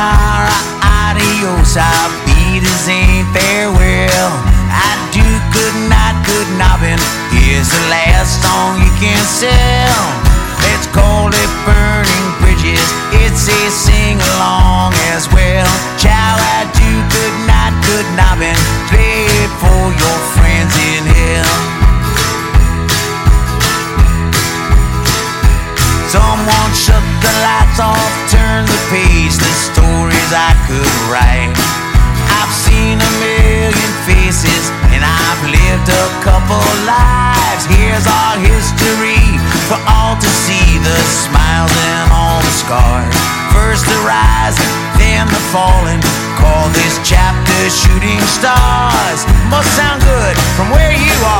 sayonara, adios, I'll be farewell. I do good night, good nobbin'. Here's the last song you can sell. Let's call it Burning Bridges. It's a sing along as well. Ciao, I do good night, good nobbin'. Play it for your friends in hell. Someone shut the lights off, turn the page, the story stories I could write. I've seen a million faces, and I've lived a couple lives. Here's our history for all to see the smiles and all the scars. First the rising, then the falling. Call this chapter Shooting Stars. Must sound good from where you are.